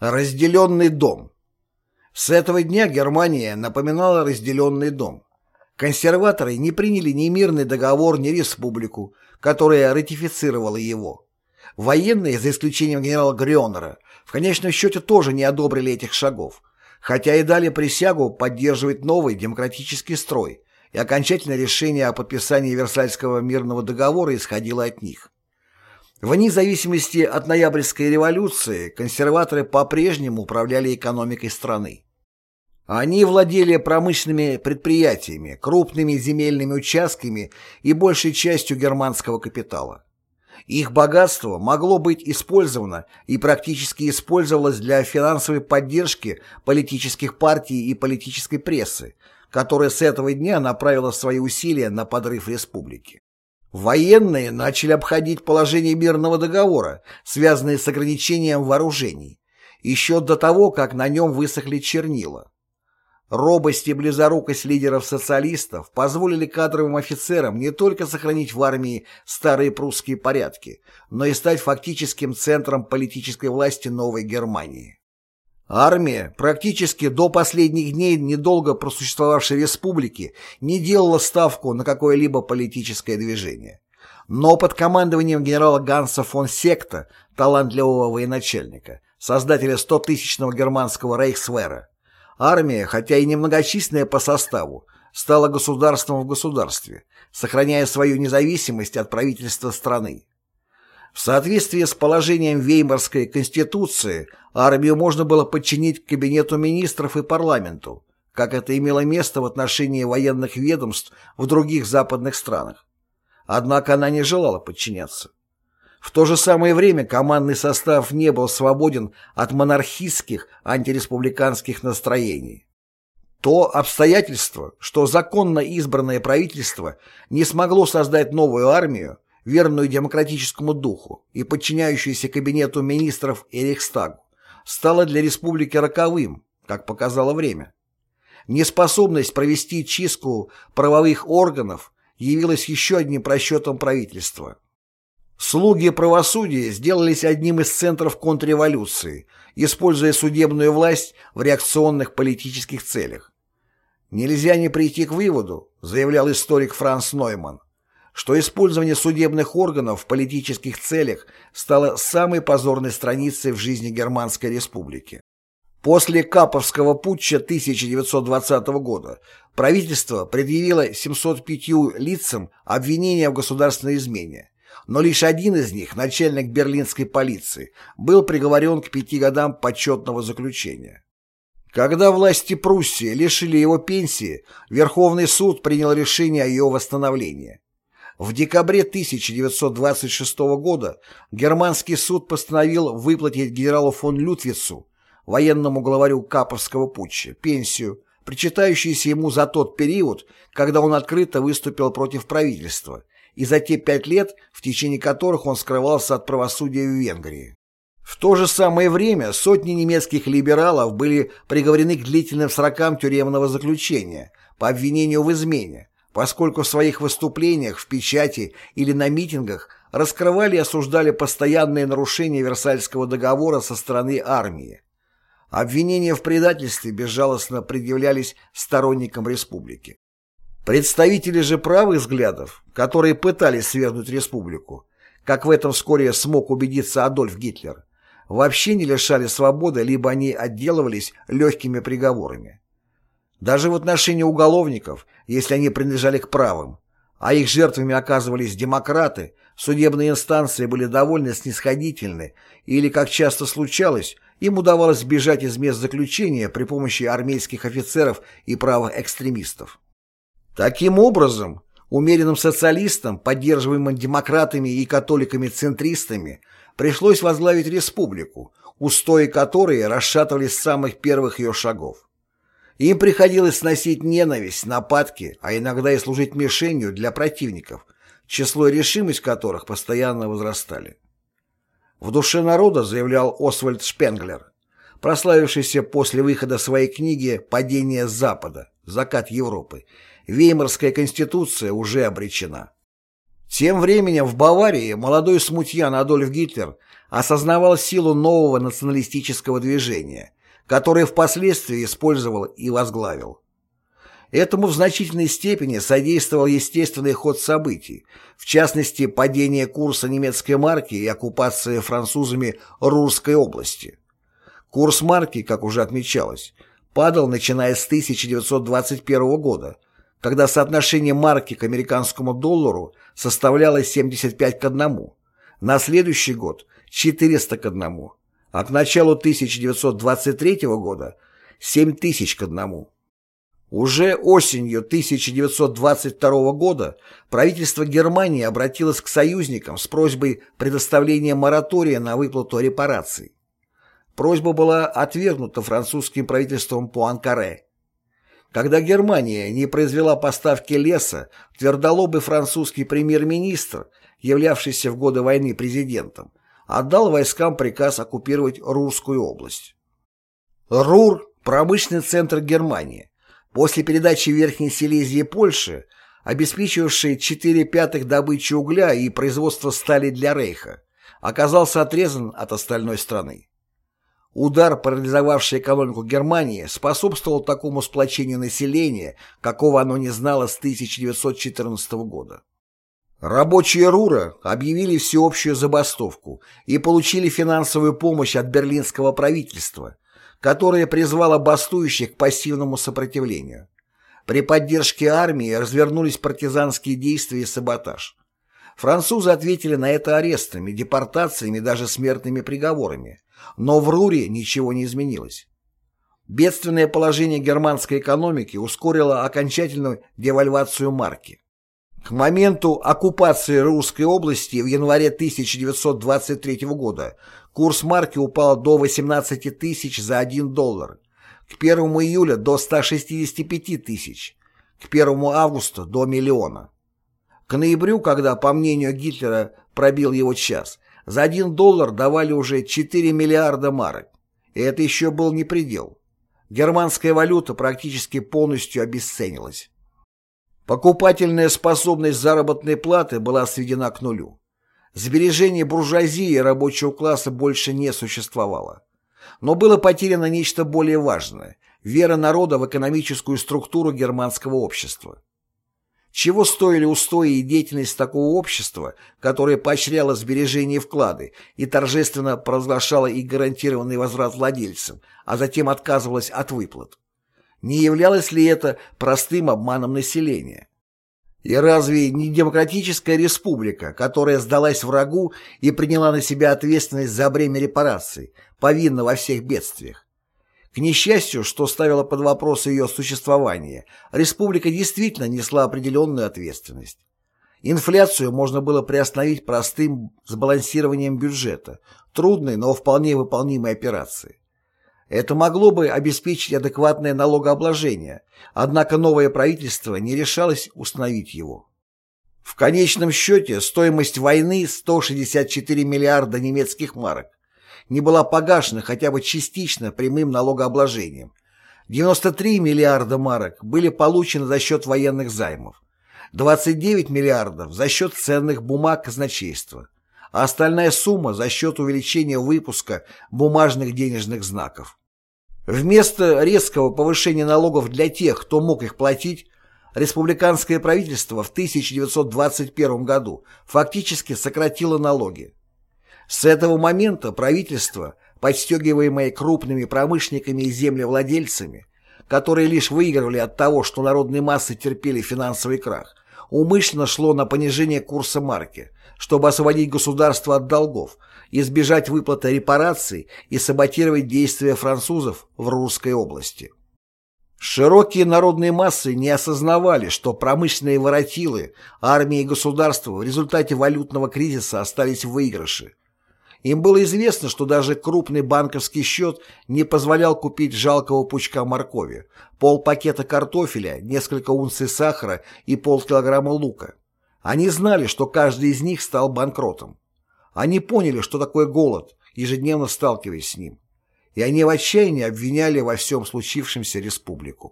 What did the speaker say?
Разделенный дом. С этого дня Германия напоминала разделенный дом. Консерваторы не приняли ни мирный договор, ни республику, которая ратифицировала его. Военные, за исключением генерала Грёнера, в конечном счете тоже не одобрили этих шагов, хотя и дали присягу поддерживать новый демократический строй, и окончательное решение о подписании Версальского мирного договора исходило от них. Вне зависимости от ноябрьской революции консерваторы по-прежнему управляли экономикой страны. Они владели промышленными предприятиями, крупными земельными участками и большей частью германского капитала. Их богатство могло быть использовано и практически использовалось для финансовой поддержки политических партий и политической прессы, которая с этого дня направила свои усилия на подрыв республики. Военные начали обходить положение мирного договора, связанные с ограничением вооружений, еще до того, как на нем высохли чернила. Робость и близорукость лидеров социалистов позволили кадровым офицерам не только сохранить в армии старые прусские порядки, но и стать фактическим центром политической власти Новой Германии. Армия, практически до последних дней недолго просуществовавшей республики, не делала ставку на какое-либо политическое движение. Но под командованием генерала Ганса фон Секта, талантливого военачальника, создателя 100-тысячного германского рейхсвера, армия, хотя и немногочисленная по составу, стала государством в государстве, сохраняя свою независимость от правительства страны. В соответствии с положением Веймарской конституции армию можно было подчинить кабинету министров и парламенту, как это имело место в отношении военных ведомств в других западных странах. Однако она не желала подчиняться. В то же самое время командный состав не был свободен от монархистских антиреспубликанских настроений. То обстоятельство, что законно избранное правительство не смогло создать новую армию, верную демократическому духу и подчиняющуюся кабинету министров и Рейхстагу, стало для республики роковым, как показало время. Неспособность провести чистку правовых органов явилась еще одним просчетом правительства. Слуги правосудия сделались одним из центров контрреволюции, используя судебную власть в реакционных политических целях. «Нельзя не прийти к выводу», заявлял историк Франц Нойман, что использование судебных органов в политических целях стало самой позорной страницей в жизни Германской республики. После Каповского путча 1920 года правительство предъявило 705 лицам обвинения в государственной измене, но лишь один из них, начальник берлинской полиции, был приговорен к пяти годам почетного заключения. Когда власти Пруссии лишили его пенсии, Верховный суд принял решение о ее восстановлении. В декабре 1926 года германский суд постановил выплатить генералу фон Лютвицу, военному главарю Каповского путча, пенсию, причитающуюся ему за тот период, когда он открыто выступил против правительства, и за те пять лет, в течение которых он скрывался от правосудия в Венгрии. В то же самое время сотни немецких либералов были приговорены к длительным срокам тюремного заключения по обвинению в измене, поскольку в своих выступлениях в печати или на митингах раскрывали и осуждали постоянные нарушения Версальского договора со стороны армии. Обвинения в предательстве безжалостно предъявлялись сторонникам республики. Представители же правых взглядов, которые пытались свергнуть республику, как в этом вскоре смог убедиться Адольф Гитлер, вообще не лишали свободы, либо они отделывались легкими приговорами. Даже в отношении уголовников, если они принадлежали к правым, а их жертвами оказывались демократы, судебные инстанции были довольно снисходительны или, как часто случалось, им удавалось сбежать из мест заключения при помощи армейских офицеров и правых экстремистов. Таким образом, умеренным социалистам, поддерживаемым демократами и католиками-центристами, пришлось возглавить республику, устои которой расшатывались с самых первых ее шагов. Им приходилось сносить ненависть, нападки, а иногда и служить мишенью для противников, число и решимость которых постоянно возрастали. В душе народа заявлял Освальд Шпенглер, прославившийся после выхода своей книги «Падение Запада. Закат Европы», Веймарская конституция уже обречена. Тем временем в Баварии молодой смутьян Адольф Гитлер осознавал силу нового националистического движения, которое впоследствии использовал и возглавил. Этому в значительной степени содействовал естественный ход событий, в частности, падение курса немецкой марки и оккупация французами Рурской области. Курс марки, как уже отмечалось, падал начиная с 1921 года, когда соотношение марки к американскому доллару составляло 75 к 1, на следующий год – 400 к 1, а к началу 1923 года – 7 тысяч к 1. Уже осенью 1922 года правительство Германии обратилось к союзникам с просьбой предоставления моратория на выплату репараций. Просьба была отвергнута французским правительством Пуанкаре. Когда Германия не произвела поставки леса, твердолобый французский премьер-министр, являвшийся в годы войны президентом, отдал войскам приказ оккупировать Рурскую область. Рур – промышленный центр Германии После передачи Верхней Силезии Польше, обеспечивавшей 4 пятых добычи угля и производства стали для Рейха, оказался отрезан от остальной страны. Удар, парализовавший экономику Германии, способствовал такому сплочению населения, какого оно не знало с 1914 года. Рабочие Рура объявили всеобщую забастовку и получили финансовую помощь от берлинского правительства, которое призвало бастующих к пассивному сопротивлению. При поддержке армии развернулись партизанские действия и саботаж. Французы ответили на это арестами, депортациями даже смертными приговорами, но в Руре ничего не изменилось. Бедственное положение германской экономики ускорило окончательную девальвацию марки. К моменту оккупации Русской области в январе 1923 года курс марки упал до 18 тысяч за 1 доллар, к 1 июля до 165 тысяч, к 1 августа до миллиона. К ноябрю, когда, по мнению Гитлера, пробил его час, за 1 доллар давали уже 4 миллиарда марок. И это еще был не предел. Германская валюта практически полностью обесценилась. Покупательная способность заработной платы была сведена к нулю. Сбережений буржуазии и рабочего класса больше не существовало. Но было потеряно нечто более важное – вера народа в экономическую структуру германского общества. Чего стоили устои и деятельность такого общества, которое поощряло сбережения и вклады и торжественно провозглашало их гарантированный возврат владельцам, а затем отказывалось от выплат? Не являлось ли это простым обманом населения? И разве не демократическая республика, которая сдалась врагу и приняла на себя ответственность за бремя репараций, повинна во всех бедствиях? К несчастью, что ставило под вопрос ее существование, республика действительно несла определенную ответственность. Инфляцию можно было приостановить простым сбалансированием бюджета, трудной, но вполне выполнимой операции. Это могло бы обеспечить адекватное налогообложение, однако новое правительство не решалось установить его. В конечном счете стоимость войны 164 миллиарда немецких марок не была погашена хотя бы частично прямым налогообложением. 93 миллиарда марок были получены за счет военных займов, 29 миллиардов за счет ценных бумаг казначейства, а остальная сумма за счет увеличения выпуска бумажных денежных знаков. Вместо резкого повышения налогов для тех, кто мог их платить, республиканское правительство в 1921 году фактически сократило налоги. С этого момента правительство, подстегиваемое крупными промышленниками и землевладельцами, которые лишь выигрывали от того, что народные массы терпели финансовый крах, умышленно шло на понижение курса марки, чтобы освободить государство от долгов, избежать выплаты репараций и саботировать действия французов в Русской области. Широкие народные массы не осознавали, что промышленные воротилы, армии и государства в результате валютного кризиса остались в выигрыше. Им было известно, что даже крупный банковский счет не позволял купить жалкого пучка моркови, полпакета картофеля, несколько унций сахара и полкилограмма лука. Они знали, что каждый из них стал банкротом. Они поняли, что такое голод, ежедневно сталкиваясь с ним. И они в отчаянии обвиняли во всем случившемся республику.